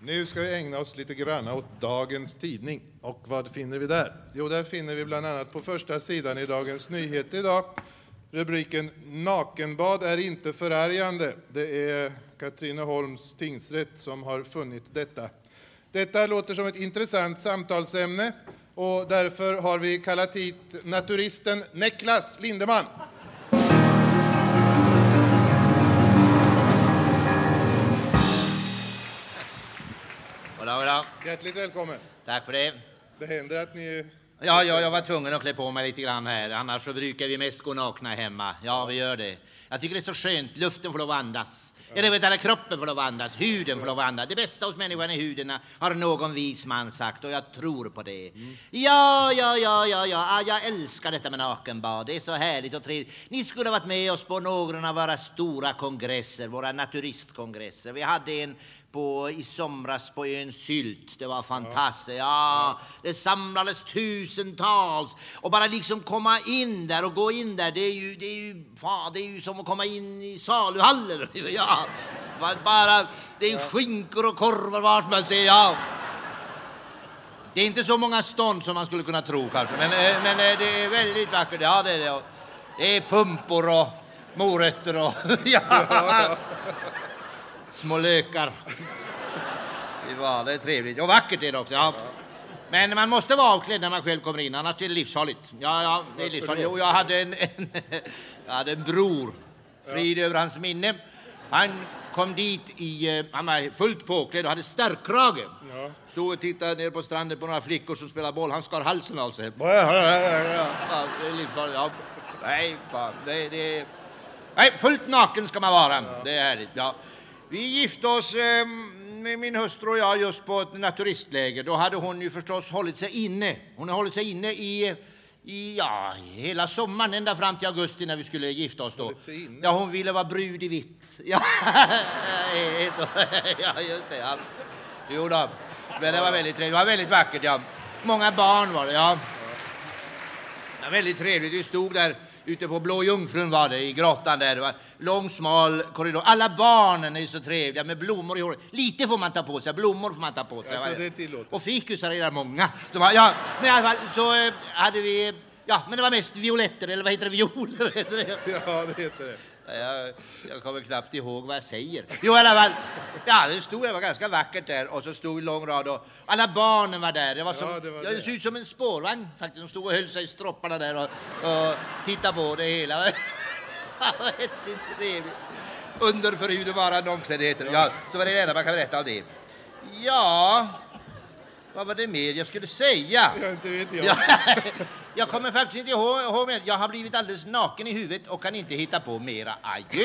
Nu ska vi ägna oss lite grann åt dagens tidning. Och vad finner vi där? Jo, där finner vi bland annat på första sidan i Dagens Nyheter idag rubriken Nakenbad är inte förargande. Det är Katrineholms tingsrätt som har funnit detta. Detta låter som ett intressant samtalsämne och därför har vi kallat hit naturisten Niklas Lindeman. Goddag, goddag. Hjärtligt välkommen. Tack för det. Det händer att ni... Ja, ja, jag var tvungen att klä på mig lite grann här. Annars så brukar vi mest gå nakna hemma. Ja, vi gör det. Jag tycker det är så skönt. Luften får lov att andas. Eller vet kroppen får lov att andas. Huden får lov att andas. Det bästa hos människan är huden, har någon vis man sagt. Och jag tror på det. Ja, ja, ja, ja, ja. Ah, Jag älskar detta med nakenbad. Det är så härligt och trevligt. Ni skulle ha varit med oss på några av våra stora kongresser, våra naturistkongresser. Vi hade en på, i somras på ön Sylt. Det var fantastiskt. Ja, det samlades tusentals. Och bara liksom komma in där och gå in där, det är ju, det är ju, fan, det är ju som att komma in i saluhallen. Ja, bara- det är skinkor och korvar vart man ser. Ja. Det är inte så många stånd som man skulle kunna tro kanske, men, eh, men eh, det är väldigt vackert. Ja, det är det. Det är pumpor och morötter och ja. små lökar. Det var det är trevligt. Och vackert är det också. Ja. Men man måste vara avklädd när man själv kommer in, annars är det livsfarligt. Ja, ja, det är livsfarligt. Jo, jag hade en, en, jag hade en bror, frid över hans minne. Han kom dit i, eh, han var fullt påklädd och hade starkkrage. Ja. Stod och tittade ner på stranden på några flickor som spelade boll. Han skar halsen av sig. Ja, det är livsfarligt. Ja. Nej, fan. Det, det, nej, fullt naken ska man vara. Det är härligt. Ja. Vi gifte oss, eh, min hustru och jag, just på ett naturistläger. Då hade hon ju förstås hållit sig inne. Hon har hållit sig inne i, i ja, hela sommaren, ända fram till augusti när vi skulle gifta oss. Då. Ja, hon ville vara brud i vitt. Ja, ja just det. Ja. Jo då. Men det var väldigt trevligt. Det var väldigt vackert, ja. Många barn var det, ja. Var väldigt trevligt. Vi stod där ute på Blå Jungfrun var det, i grottan där. Det var lång, smal korridor. Alla barnen är så trevliga med blommor i håret. Lite får man ta på sig, blommor får man ta på sig. Alltså, det är tillåtet. Och fikusar är det många. Så, ja, men i alla fall så eh, hade vi, ja, men det var mest violetter, eller vad heter det, violer heter det. Ja, det heter det. Jag, jag kommer knappt ihåg vad jag säger. Jo, i alla fall. Ja, det stod, det var ganska vackert där. Och så stod en lång rad och alla barnen var där. Det var som, Ja, det var det såg ut som en spårvagn faktiskt. De stod och höll sig i stropparna där och, och tittade på det hela. Väldigt trevligt. Under förhudvarande omständigheter. Ja, så var det det enda man kan berätta om det. Ja, vad var det mer jag skulle säga? Ja, inte vet jag. Ja, jag kommer faktiskt inte ihåg. Jag har blivit alldeles naken i huvudet och kan inte hitta på mera. Adjö.